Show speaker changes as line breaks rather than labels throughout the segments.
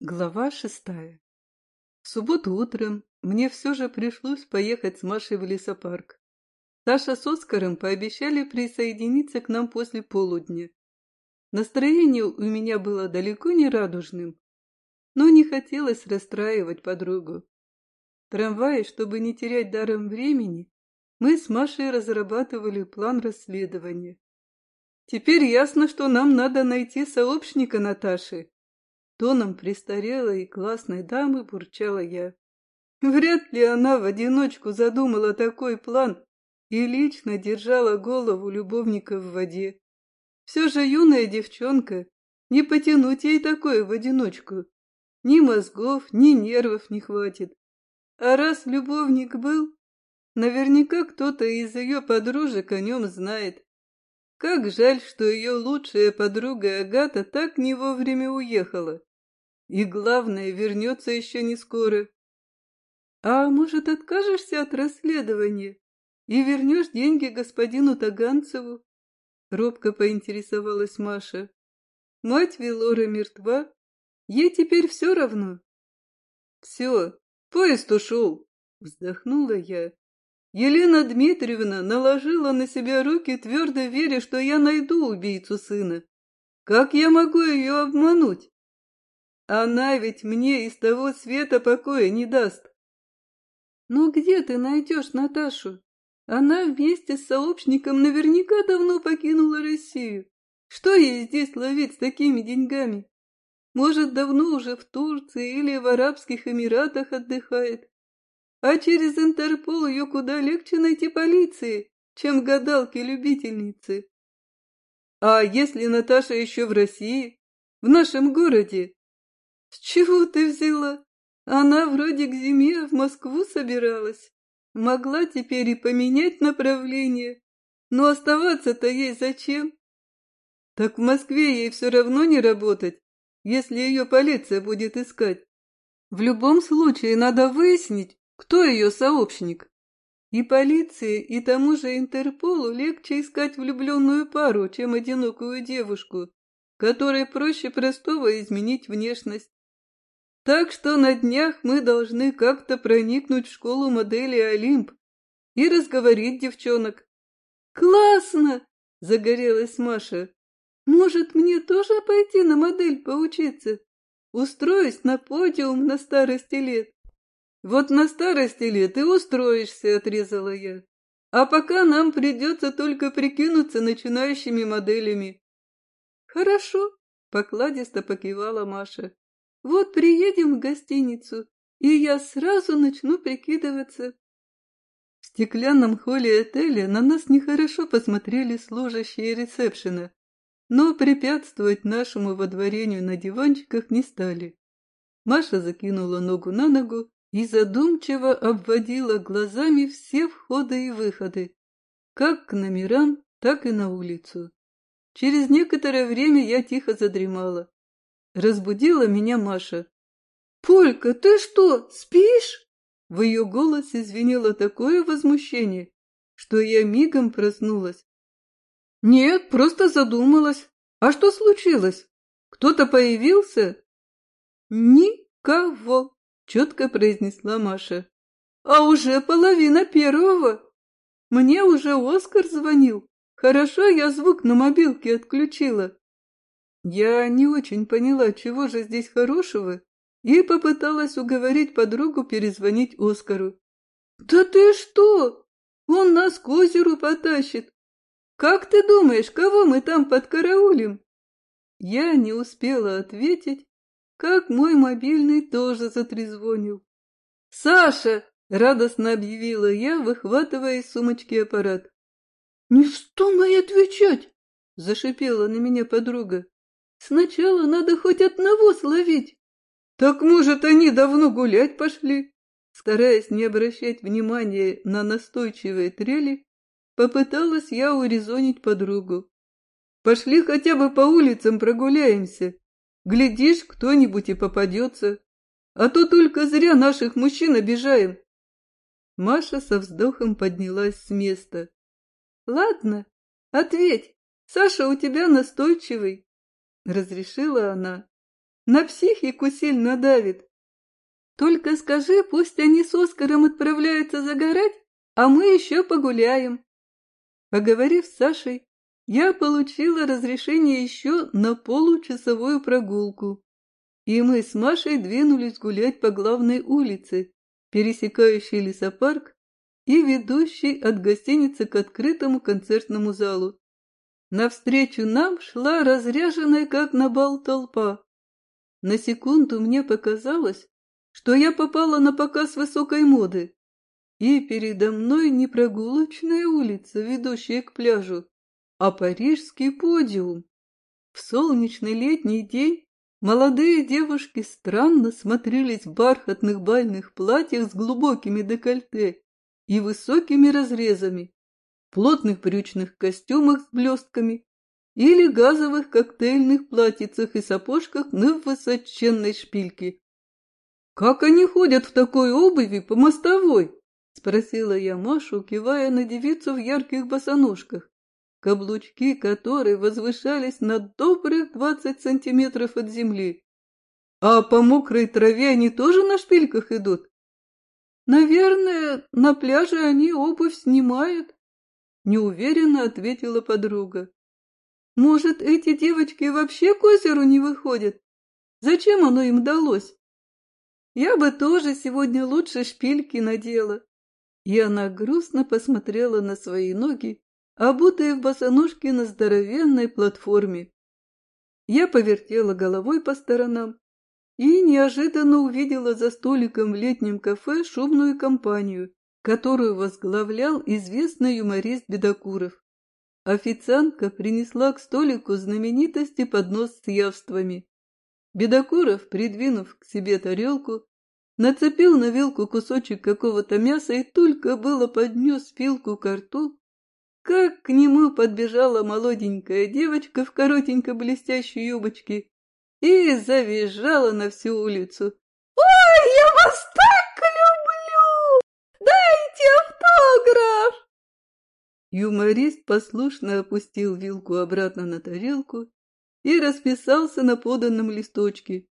Глава шестая. В субботу утром мне все же пришлось поехать с Машей в лесопарк. Саша с Оскаром пообещали присоединиться к нам после полудня. Настроение у меня было далеко не радужным, но не хотелось расстраивать подругу. В трамвае, чтобы не терять даром времени, мы с Машей разрабатывали план расследования. Теперь ясно, что нам надо найти сообщника Наташи, Тоном престарелой и классной дамы бурчала я. Вряд ли она в одиночку задумала такой план и лично держала голову любовника в воде. Все же юная девчонка, не потянуть ей такое в одиночку. Ни мозгов, ни нервов не хватит. А раз любовник был, наверняка кто-то из ее подружек о нем знает. Как жаль, что ее лучшая подруга Агата так не вовремя уехала. И главное, вернется еще не скоро. А может, откажешься от расследования и вернешь деньги господину Таганцеву? Робко поинтересовалась Маша. Мать Велора мертва, ей теперь все равно. Все, поезд ушел, вздохнула я. Елена Дмитриевна наложила на себя руки, твердо веря, что я найду убийцу сына. Как я могу ее обмануть? Она ведь мне из того света покоя не даст. Ну где ты найдешь Наташу? Она вместе с сообщником наверняка давно покинула Россию. Что ей здесь ловить с такими деньгами? Может, давно уже в Турции или в Арабских Эмиратах отдыхает. А через Интерпол ее куда легче найти полиции, чем гадалки-любительницы. А если Наташа еще в России, в нашем городе, с чего ты взяла? Она вроде к зиме в Москву собиралась. Могла теперь и поменять направление. Но оставаться-то ей зачем? Так в Москве ей все равно не работать, если ее полиция будет искать. В любом случае надо выяснить, кто ее сообщник. И полиции, и тому же Интерполу легче искать влюбленную пару, чем одинокую девушку, которой проще простого изменить внешность. Так что на днях мы должны как-то проникнуть в школу модели Олимп и разговорить девчонок. «Классно!» — загорелась Маша. «Может, мне тоже пойти на модель поучиться? Устроюсь на подиум на старости лет?» «Вот на старости лет и устроишься», — отрезала я. «А пока нам придется только прикинуться начинающими моделями». «Хорошо», — покладисто покивала Маша. Вот приедем в гостиницу, и я сразу начну прикидываться. В стеклянном холле отеля на нас нехорошо посмотрели служащие ресепшена, но препятствовать нашему водворению на диванчиках не стали. Маша закинула ногу на ногу и задумчиво обводила глазами все входы и выходы, как к номерам, так и на улицу. Через некоторое время я тихо задремала. Разбудила меня Маша. «Полька, ты что, спишь?» В ее голосе звенело такое возмущение, что я мигом проснулась. «Нет, просто задумалась. А что случилось? Кто-то появился?» «Никого», — четко произнесла Маша. «А уже половина первого. Мне уже Оскар звонил. Хорошо, я звук на мобилке отключила. Я не очень поняла, чего же здесь хорошего, и попыталась уговорить подругу перезвонить Оскару. «Да ты что? Он нас к озеру потащит! Как ты думаешь, кого мы там подкараулим?» Я не успела ответить, как мой мобильный тоже затрезвонил. «Саша!» — радостно объявила я, выхватывая из сумочки аппарат. «Не вздумай отвечать!» — зашипела на меня подруга. Сначала надо хоть одного словить. Так, может, они давно гулять пошли? Стараясь не обращать внимания на настойчивые трели, попыталась я урезонить подругу. Пошли хотя бы по улицам прогуляемся. Глядишь, кто-нибудь и попадется. А то только зря наших мужчин обижаем. Маша со вздохом поднялась с места. Ладно, ответь, Саша у тебя настойчивый. Разрешила она. На психику сильно давит. Только скажи, пусть они с Оскаром отправляются загорать, а мы еще погуляем. Поговорив с Сашей, я получила разрешение еще на получасовую прогулку, и мы с Машей двинулись гулять по главной улице, пересекающей лесопарк и ведущей от гостиницы к открытому концертному залу. Навстречу нам шла разряженная, как на бал, толпа. На секунду мне показалось, что я попала на показ высокой моды, и передо мной не прогулочная улица, ведущая к пляжу, а парижский подиум. В солнечный летний день молодые девушки странно смотрелись в бархатных бальных платьях с глубокими декольте и высокими разрезами, плотных брючных костюмах с блестками или газовых коктейльных платьицах и сапожках на высоченной шпильке. «Как они ходят в такой обуви по мостовой?» — спросила я Машу, кивая на девицу в ярких босоножках, каблучки которой возвышались на добрых двадцать сантиметров от земли. «А по мокрой траве они тоже на шпильках идут?» «Наверное, на пляже они обувь снимают», неуверенно ответила подруга. Может, эти девочки вообще к озеру не выходят? Зачем оно им далось? Я бы тоже сегодня лучше шпильки надела. И она грустно посмотрела на свои ноги, обутые в босоножки на здоровенной платформе. Я повертела головой по сторонам и неожиданно увидела за столиком в летнем кафе шумную компанию, которую возглавлял известный юморист Бедокуров. Официантка принесла к столику знаменитости поднос с явствами. Бедокуров, придвинув к себе тарелку, нацепил на вилку кусочек какого-то мяса и только было поднес вилку к рту, как к нему подбежала молоденькая девочка в коротенькой блестящей юбочке и завизжала на всю улицу. «Ой, я вас так люблю! Дайте автограф!» Юморист послушно опустил вилку обратно на тарелку и расписался на поданном листочке.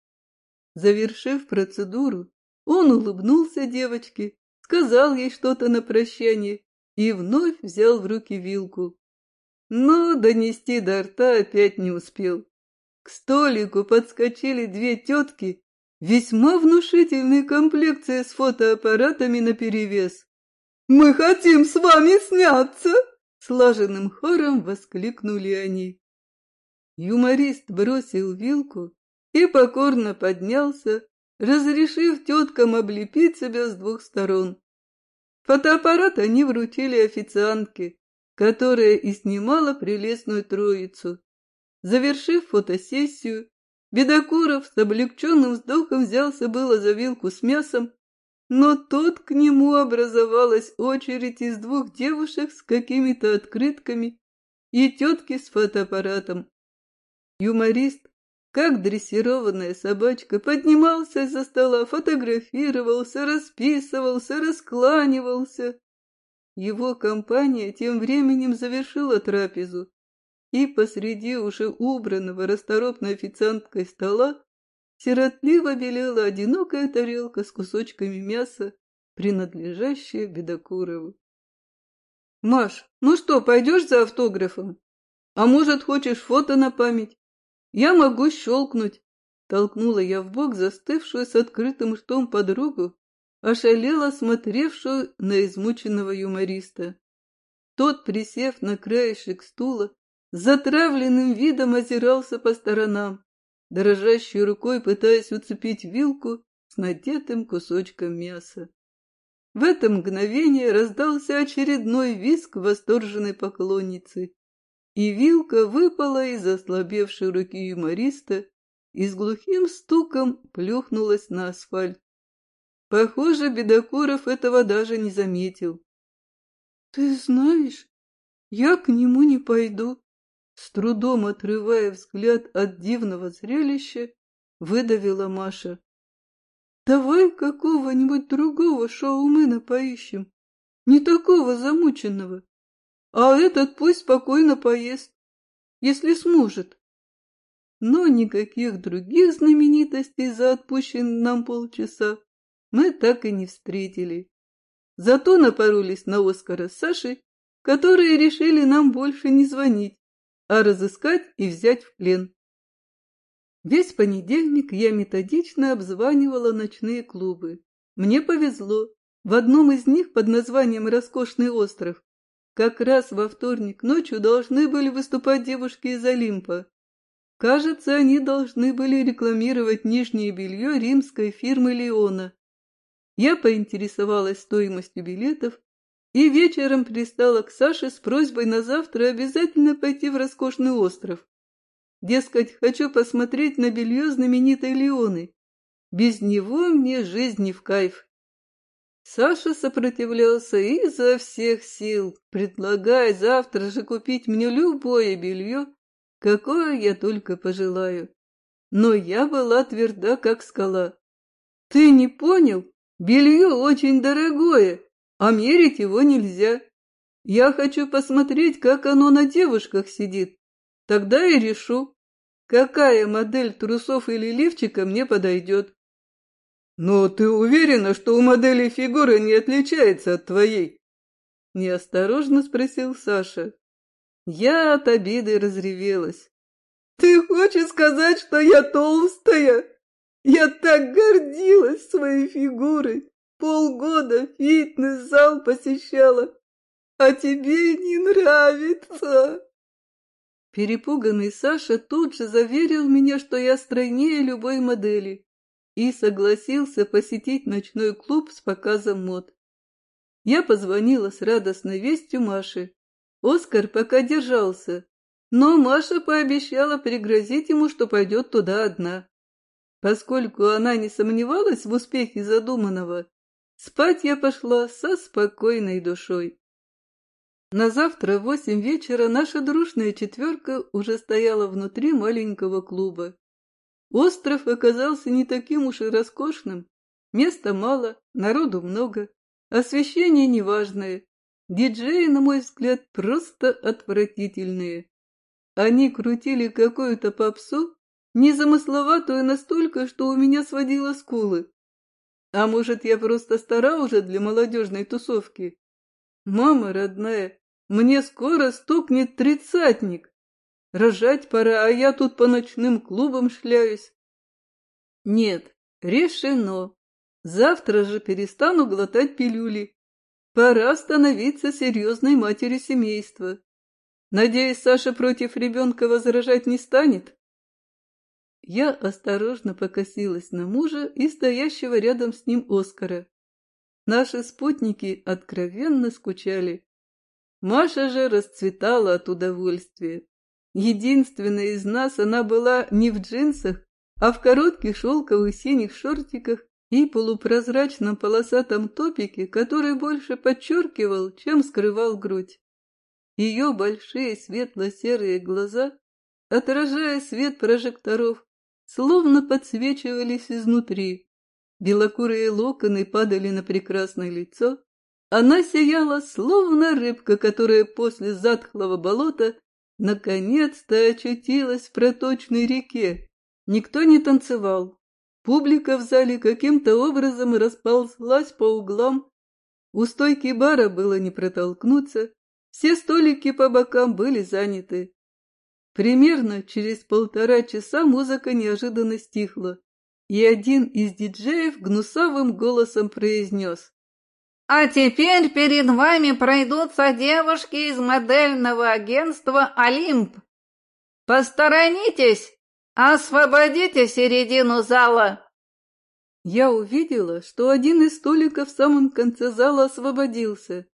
Завершив процедуру, он улыбнулся девочке, сказал ей что-то на прощание и вновь взял в руки вилку. Но донести до рта опять не успел. К столику подскочили две тетки, весьма внушительной комплекции с фотоаппаратами наперевес. «Мы хотим с вами сняться!» Слаженным хором воскликнули они. Юморист бросил вилку и покорно поднялся, разрешив теткам облепить себя с двух сторон. Фотоаппарат они вручили официантке, которая и снимала прелестную троицу. Завершив фотосессию, Бедокуров с облегченным вздохом взялся было за вилку с мясом, но тут к нему образовалась очередь из двух девушек с какими-то открытками и тетки с фотоаппаратом. Юморист, как дрессированная собачка, поднимался из-за стола, фотографировался, расписывался, раскланивался. Его компания тем временем завершила трапезу, и посреди уже убранного расторопной официанткой стола сиротливо белела одинокая тарелка с кусочками мяса, принадлежащая Бедокурову. «Маш, ну что, пойдешь за автографом? А может, хочешь фото на память? Я могу щелкнуть!» Толкнула я в бок застывшую с открытым ртом подругу, ошалела смотревшую на измученного юмориста. Тот, присев на краешек стула, затравленным видом озирался по сторонам, дрожащей рукой пытаясь уцепить вилку с надетым кусочком мяса. В это мгновение раздался очередной визг восторженной поклонницы, и вилка выпала из ослабевшей руки юмориста и с глухим стуком плюхнулась на асфальт. Похоже, Бедокуров этого даже не заметил. — Ты знаешь, я к нему не пойду, с трудом отрывая взгляд от дивного зрелища, выдавила Маша. «Давай какого-нибудь другого шоумена поищем, не такого замученного, а этот пусть спокойно поест, если сможет». но никаких других знаменитостей за отпущенные нам полчаса мы так и не встретили. Зато напоролись на Оскара с Сашей, которые решили нам больше не звонить, а разыскать и взять в плен. Весь понедельник я методично обзванивала ночные клубы. Мне повезло. В одном из них под названием «Роскошный остров» как раз во вторник ночью должны были выступать девушки из Олимпа. Кажется, они должны были рекламировать нижнее белье римской фирмы Леона. Я поинтересовалась стоимостью билетов и вечером пристала к Саше с просьбой на завтра обязательно пойти в роскошный остров. Дескать, хочу посмотреть на белье знаменитой Леоны. Без него мне жизнь не в кайф. Саша сопротивлялся изо всех сил, предлагая завтра же купить мне любое белье, какое я только пожелаю. Но я была тверда, как скала. Ты не понял? Белье очень дорогое, а мерить его нельзя. Я хочу посмотреть, как оно на девушках сидит. Тогда и решу, какая модель трусов или лифчика мне подойдет. Но ты уверена, что у модели фигура не отличается от твоей? Неосторожно спросил Саша. Я от обиды разревелась. Ты хочешь сказать, что я толстая? Я так гордилась своей фигурой. Полгода фитнес-зал посещала, а тебе не нравится. Перепуганный Саша тут же заверил меня, что я стройнее любой модели, и согласился посетить ночной клуб с показом мод. Я позвонила с радостной вестью Маше. Оскар пока держался, но Маша пообещала пригрозить ему, что пойдет туда одна. Поскольку она не сомневалась в успехе задуманного, спать я пошла со спокойной душой. На завтра в восемь вечера наша дружная четверка уже стояла внутри маленького клуба. Остров оказался не таким уж и роскошным. Места мало, народу много, освещение неважное. Диджеи, на мой взгляд, просто отвратительные. Они крутили какую-то попсу, незамысловатую настолько, что у меня сводило скулы. А может, я просто стара уже для молодежной тусовки? Мама родная, мне скоро стукнет тридцатник. Рожать пора, а я тут по ночным клубам шляюсь. Нет, решено. Завтра же перестану глотать пилюли. Пора становиться серьезной матерью семейства. Надеюсь, Саша против ребенка возражать не станет? Я осторожно покосилась на мужа и стоящего рядом с ним Оскара. Наши спутники откровенно скучали. Маша же расцветала от удовольствия. Единственная из нас она была не в джинсах, а в коротких шелковых синих шортиках и полупрозрачном полосатом топике, который больше подчеркивал, чем скрывал грудь. Ее большие светло-серые глаза, отражая свет прожекторов, словно подсвечивались изнутри. Белокурые локоны падали на прекрасное лицо, она сияла, словно рыбка, которая после затхлого болота наконец-то очутилась в проточной реке. Никто не танцевал. Публика в зале каким-то образом расползлась по углам. У стойки бара было не протолкнуться, все столики по бокам были заняты. Примерно через полтора часа музыка неожиданно стихла, и один из диджеев гнусавым голосом произнес
а теперь перед вами пройдутся девушки из модельного агентства «Олимп». Посторонитесь, освободите середину зала.
Я увидела, что один из столиков в самом конце зала освободился,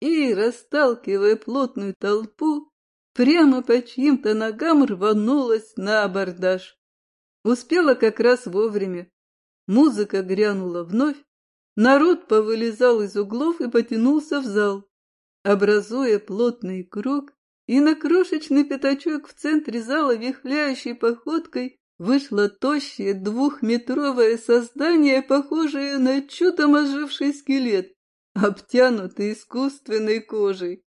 и, расталкивая плотную толпу, прямо по чьим-то ногам рванулась на абордаж. Успела как раз вовремя. Музыка грянула вновь, Народ повылезал из углов и потянулся в зал, образуя плотный круг, и на крошечный пятачок в центре зала вихляющей походкой вышло тощее двухметровое создание, похожее на чудом оживший скелет, обтянутый искусственной кожей.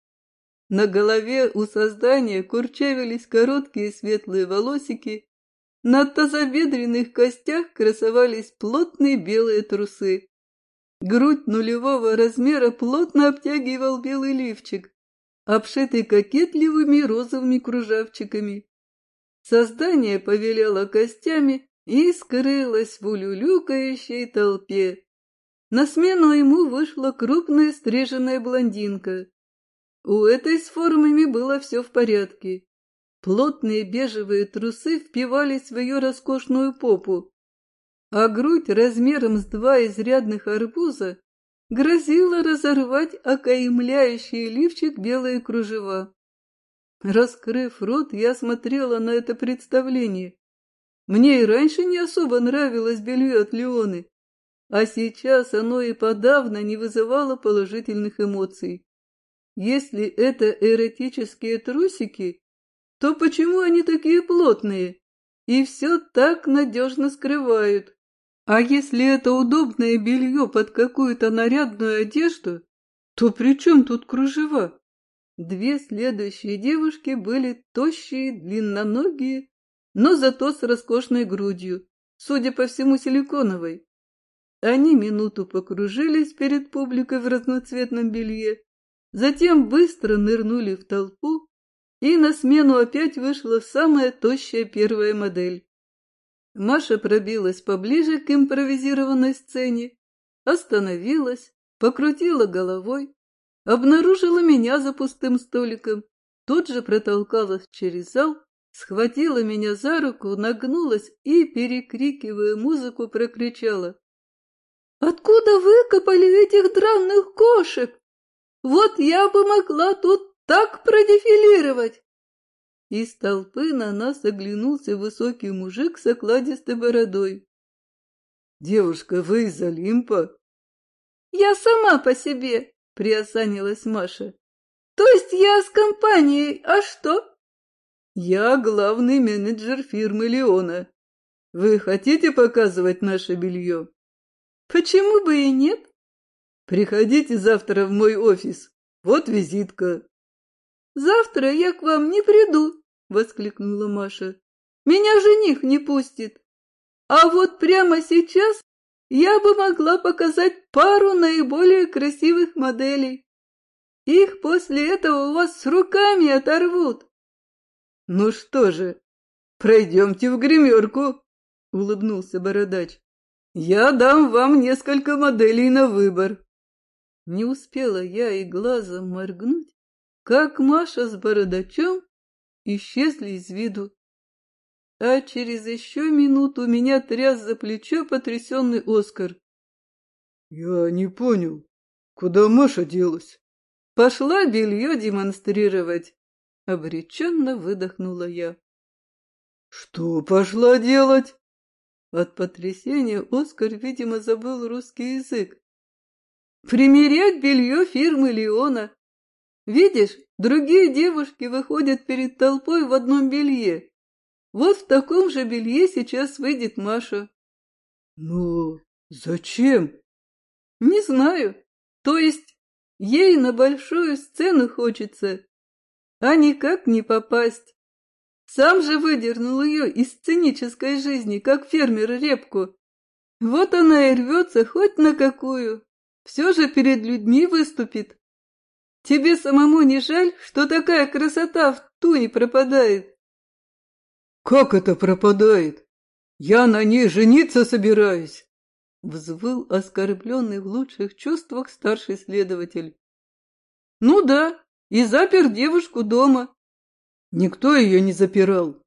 На голове у создания курчавились короткие светлые волосики, На тазобедренных костях красовались плотные белые трусы. Грудь нулевого размера плотно обтягивал белый лифчик, обшитый кокетливыми розовыми кружавчиками. Создание повелело костями и скрылось в улюлюкающей толпе. На смену ему вышла крупная стриженная блондинка. У этой с формами было все в порядке. Плотные бежевые трусы впивались в ее роскошную попу, а грудь размером с два изрядных арбуза грозила разорвать окаймляющий лифчик белые кружева. Раскрыв рот, я смотрела на это представление. Мне и раньше не особо нравилось белье от Леоны, а сейчас оно и подавно не вызывало положительных эмоций. Если это эротические трусики, то почему они такие плотные и все так надежно скрывают? А если это удобное белье под какую-то нарядную одежду, то при чем тут кружева? Две следующие девушки были тощие, длинноногие, но зато с роскошной грудью, судя по всему, силиконовой. Они минуту покружились перед публикой в разноцветном белье, затем быстро нырнули в толпу, и на смену опять вышла самая тощая первая модель. Маша пробилась поближе к импровизированной сцене, остановилась, покрутила головой, обнаружила меня за пустым столиком, тут же протолкалась через зал, схватила меня за руку, нагнулась и, перекрикивая музыку, прокричала. «Откуда выкопали этих драных кошек? Вот я бы могла тут так продефилировать!» Из толпы на нас оглянулся высокий мужик с окладистой бородой. «Девушка, вы из Олимпа?» «Я сама по себе», — приосанилась Маша. «То есть я с компанией, а что?» «Я главный менеджер фирмы Леона. Вы хотите показывать наше белье?» «Почему бы и нет?» «Приходите завтра в мой офис. Вот визитка». «Завтра я к вам не приду», — воскликнула Маша. «Меня жених не пустит. А вот прямо сейчас я бы могла показать пару наиболее красивых моделей. Их после этого у вас с руками оторвут. Ну что же, пройдемте в гримерку, улыбнулся бородач. Я дам вам несколько моделей на выбор. Не успела я и глазом моргнуть, как Маша с бородачом исчезли из виду. А через еще минуту меня тряс за плечо потрясенный Оскар. Я не понял, куда Маша делась? Пошла белье демонстрировать. Обреченно выдохнула я. Что пошла делать? От потрясения Оскар, видимо, забыл русский язык. Примерять белье фирмы Леона. Видишь, другие девушки выходят перед толпой в одном белье. Вот в таком же белье сейчас выйдет Маша. Но зачем? Не знаю. То есть ей на большую сцену хочется, а никак не попасть. Сам же выдернул ее из сценической жизни, как фермер репку. Вот она и рвется хоть на какую. Все же перед людьми выступит. Тебе самому не жаль, что такая красота в туне пропадает? Как это пропадает? Я на ней жениться собираюсь. Взвыл оскорбленный в лучших чувствах старший следователь. Ну да, и запер девушку дома. Никто ее не запирал.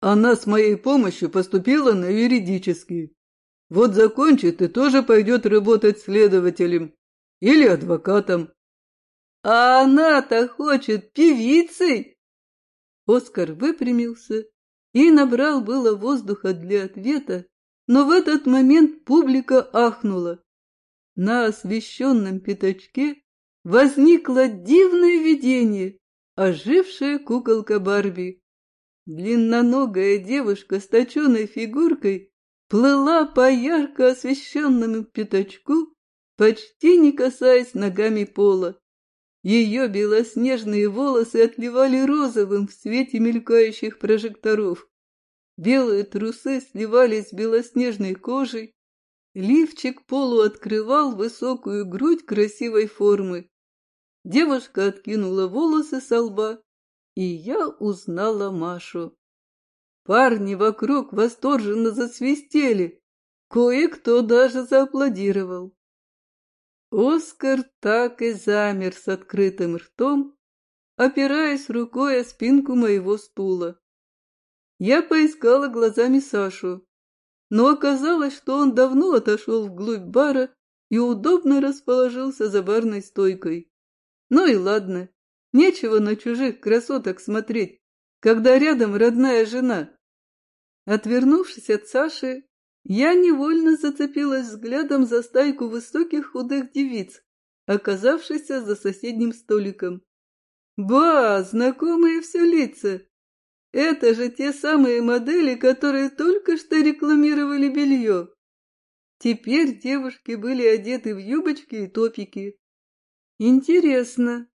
Она с моей помощью поступила на юридический. Вот закончит и тоже пойдет работать следователем или адвокатом. А она-то хочет певицей. Оскар выпрямился и набрал было воздуха для ответа, но в этот момент публика ахнула. На освещенном пятачке возникло дивное видение, ожившая куколка Барби. Длинноногая девушка с точеной фигуркой плыла по ярко освещенному пятачку, почти не касаясь ногами пола. Ее белоснежные волосы отливали розовым в свете мелькающих прожекторов. Белые трусы сливались с белоснежной кожей, лифчик полу открывал высокую грудь красивой формы. Девушка откинула волосы со лба, и я узнала Машу. Парни вокруг восторженно засвистели, кое-кто даже зааплодировал. Оскар так и замер с открытым ртом, опираясь рукой о спинку моего стула. Я поискала глазами Сашу, но оказалось, что он давно отошел вглубь бара и удобно расположился за барной стойкой. Ну и ладно, нечего на чужих красоток смотреть, когда рядом родная жена. Отвернувшись от Саши, я невольно зацепилась взглядом за стайку высоких худых девиц, оказавшихся за соседним столиком. Ба, знакомые все лица! Это же те самые модели, которые только что рекламировали белье. Теперь девушки были одеты в юбочки и топики. Интересно,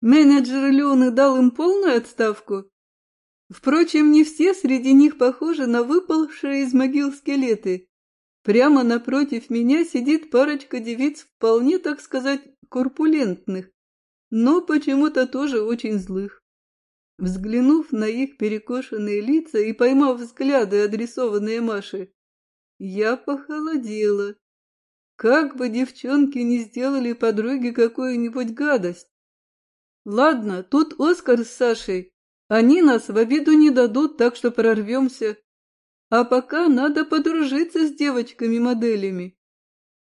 менеджер Лены дал им полную отставку? Впрочем, не все среди них похожи на выпалшие из могил скелеты. Прямо напротив меня сидит парочка девиц вполне, так сказать, корпулентных, но почему-то тоже очень злых. Взглянув на их перекошенные лица и поймав взгляды, адресованные Маше, я похолодела. Как бы девчонки не сделали подруге какую-нибудь гадость. Ладно, тут Оскар с Сашей они нас в обиду не дадут, так что прорвемся. А пока надо подружиться с девочками-моделями.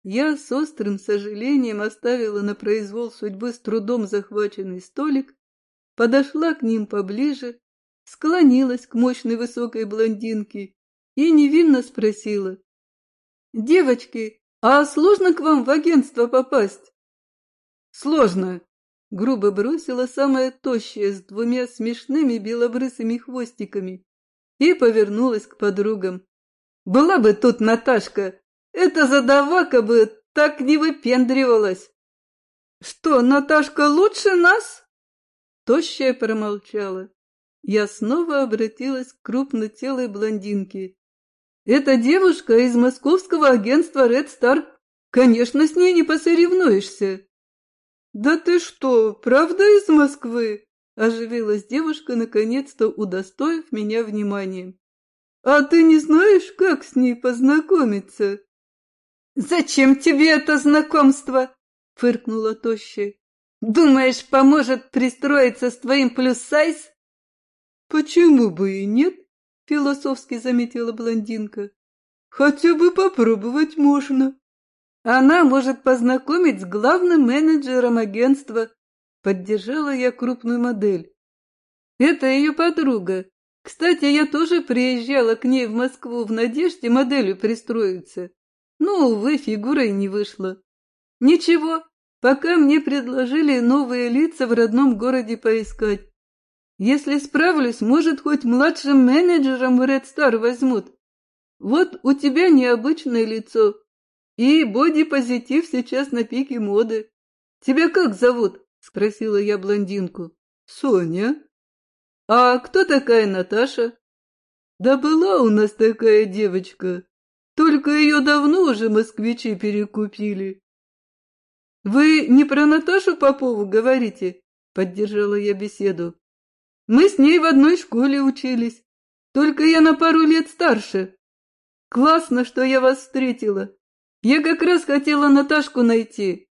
Я с острым сожалением оставила на произвол судьбы с трудом захваченный столик, подошла к ним поближе, склонилась к мощной высокой блондинке и невинно спросила. «Девочки, а сложно к вам в агентство попасть?» «Сложно», грубо бросила самая тощая с двумя смешными белобрысыми хвостиками и повернулась к подругам. «Была бы тут Наташка, эта задавака бы так не выпендривалась!» «Что, Наташка лучше нас?» Тощая промолчала. Я снова обратилась к крупнотелой блондинке. «Это девушка из московского агентства Red Star. Конечно, с ней не посоревнуешься!» «Да ты что, правда из Москвы?» – оживилась девушка, наконец-то удостоив меня вниманием. «А ты не знаешь, как с ней познакомиться?» «Зачем тебе это знакомство?» – фыркнула тощая. «Думаешь, поможет пристроиться с твоим плюс-сайз?» «Почему бы и нет?» – философски заметила блондинка. «Хотя бы попробовать можно». Она может познакомить с главным менеджером агентства. Поддержала я крупную модель. Это ее подруга. Кстати, я тоже приезжала к ней в Москву в надежде моделью пристроиться. Но, увы, фигурой не вышло. Ничего, пока мне предложили новые лица в родном городе поискать. Если справлюсь, может, хоть младшим менеджером в Red Star возьмут. Вот у тебя необычное лицо, и бодипозитив сейчас на пике моды. Тебя как зовут? Спросила я блондинку. Соня. А кто такая Наташа? Да была у нас такая девочка. Только ее давно уже москвичи перекупили. Вы не про Наташу Попову говорите? Поддержала я беседу. Мы с ней в одной школе учились. Только я на пару лет старше. Классно, что я вас встретила. Я как раз хотела Наташку найти.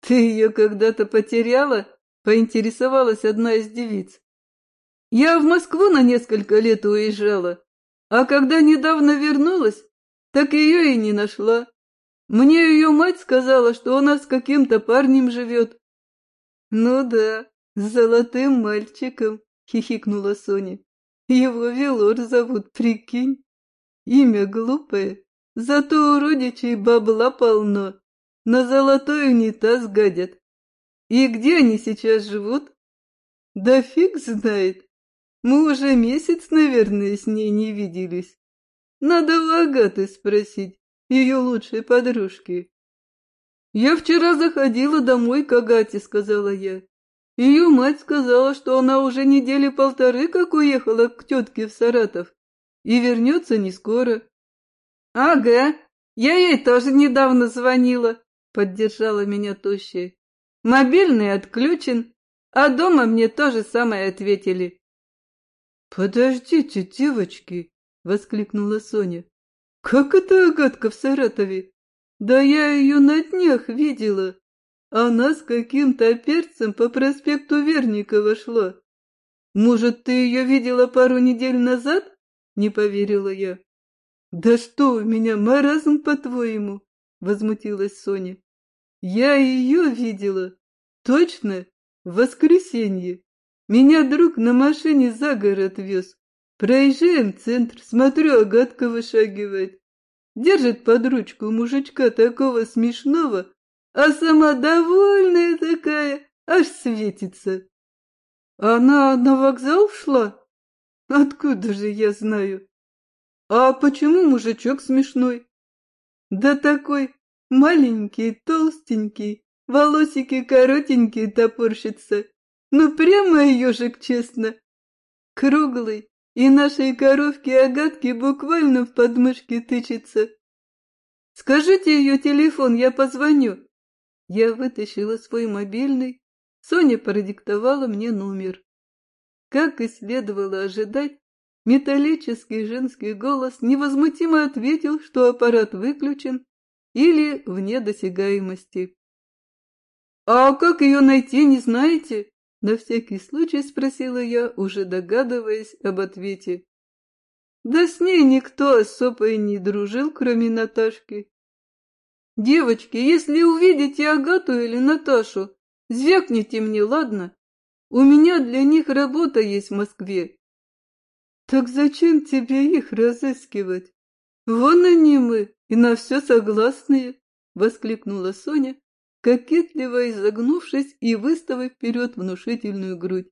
Ты ее когда-то потеряла? Поинтересовалась одна из девиц. Я в Москву на несколько лет уезжала, а когда недавно вернулась, так ее и не нашла. Мне ее мать сказала, что она с каким-то парнем живет. Ну да, с золотым мальчиком, хихикнула Соня. Его Велор зовут, прикинь. Имя глупое, Зато у родичей бабла полно, на золотой унитаз гадят. И где они сейчас живут? Да фиг знает. Мы уже месяц, наверное, с ней не виделись. Надо у Агаты спросить, ее лучшей подружки. Я вчера заходила домой к Агате, сказала я. Ее мать сказала, что она уже недели полторы как уехала к тетке в Саратов и вернется не скоро.
Ага, я ей тоже недавно звонила, поддержала меня тощая. Мобильный отключен, а дома мне то же самое ответили.
«Подождите, девочки!» — воскликнула Соня. «Как это Агатка в Саратове? Да я ее на днях видела. Она с каким-то перцем по проспекту Верникова шла. Может, ты ее видела пару недель назад?» — не поверила я. «Да что у меня, маразм, по-твоему?» — возмутилась Соня. «Я ее видела. Точно, в воскресенье. Меня друг на машине за город вез. Проезжаем центр, смотрю, Агатка вышагивает. Держит под ручку мужичка такого смешного, а сама довольная такая, аж светится. Она на вокзал шла? Откуда же я знаю? А почему мужичок смешной? Да такой маленький, толстенький, волосики коротенькие топорщится. Ну, прямо ежик, честно. Круглый, и нашей коровке Агатке буквально в подмышке тычется. Скажите ее телефон, я позвоню. Я вытащила свой мобильный. Соня продиктовала мне номер. Как и следовало ожидать, металлический женский голос невозмутимо ответил, что аппарат выключен или вне досягаемости. «А как ее найти, не знаете?» На всякий случай спросила я, уже догадываясь об ответе. Да с ней никто особо и не дружил, кроме Наташки. Девочки, если увидите Агату или Наташу, звякните мне, ладно? У меня для них работа есть в Москве. Так зачем тебе их разыскивать? Вон они мы, и на все согласные, воскликнула Соня, кокетливо изогнувшись и выставив вперед внушительную грудь.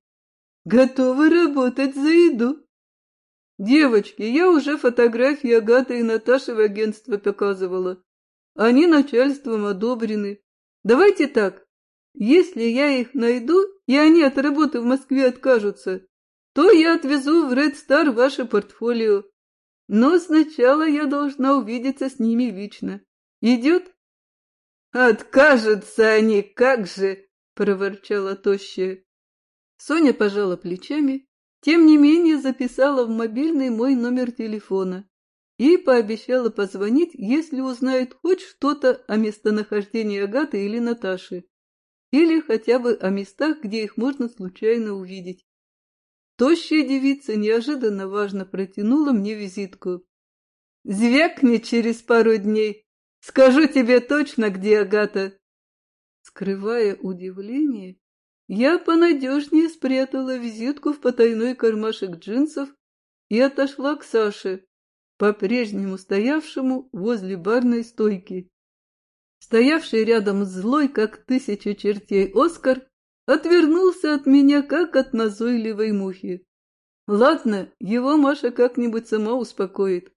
«Готовы работать за еду!» «Девочки, я уже фотографии Агаты и Наташи в агентство показывала. Они начальством одобрены. Давайте так, если я их найду, и они от работы в Москве откажутся, то я отвезу в Red Star ваше портфолио. Но сначала я должна увидеться с ними лично. Идет?» «Откажутся они, как же!» — проворчала тощая. Соня пожала плечами, тем не менее записала в мобильный мой номер телефона и пообещала позвонить, если узнает хоть что-то о местонахождении Агаты или Наташи, или хотя бы о местах, где их можно случайно увидеть. Тощая девица неожиданно важно протянула мне визитку. «Звякни через пару дней, Скажу тебе точно, где Агата. Скрывая удивление, я понадежнее спрятала визитку в потайной кармашек джинсов и отошла к Саше, по-прежнему стоявшему возле барной стойки. Стоявший рядом злой, как тысяча чертей, Оскар отвернулся от меня, как от назойливой мухи. Ладно, его Маша как-нибудь сама успокоит.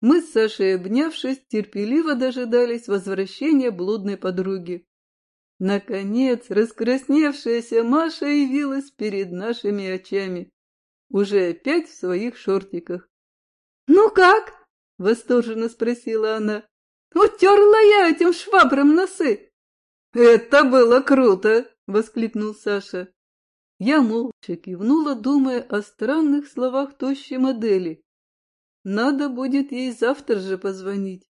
Мы с Сашей, обнявшись, терпеливо дожидались возвращения блудной подруги. Наконец, раскрасневшаяся Маша явилась перед нашими очами, уже опять в своих шортиках. «Ну как?» — восторженно спросила она. «Утерла я этим швабром носы!» «Это было круто!» — воскликнул Саша. Я молча кивнула, думая о странных словах тощей модели. Надо будет ей завтра же позвонить.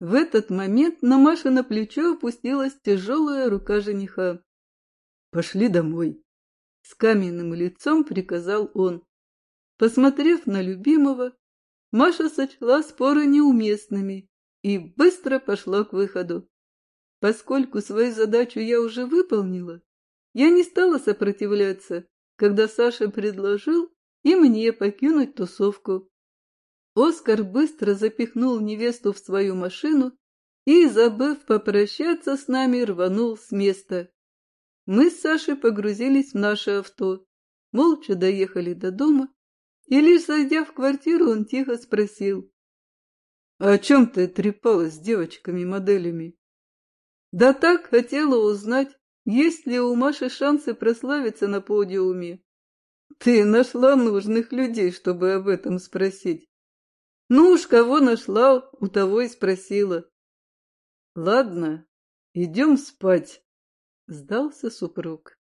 В этот момент на Маше на плечо опустилась тяжелая рука жениха. «Пошли домой!» С каменным лицом приказал он. Посмотрев на любимого, Маша сочла споры неуместными и быстро пошла к выходу. Поскольку свою задачу я уже выполнила, я не стала сопротивляться, когда Саша предложил и мне покинуть тусовку. Оскар быстро запихнул невесту в свою машину и, забыв попрощаться с нами, рванул с места. Мы с Сашей погрузились в наше авто, молча доехали до дома, и лишь зайдя в квартиру, он тихо спросил. «А «О чем ты трепалась с девочками-моделями?» «Да так, хотела узнать, есть ли у Маши шансы прославиться на подиуме. Ты нашла нужных людей, чтобы об этом спросить. Ну уж кого нашла, у того и спросила. Ладно, идем спать, сдался супруг.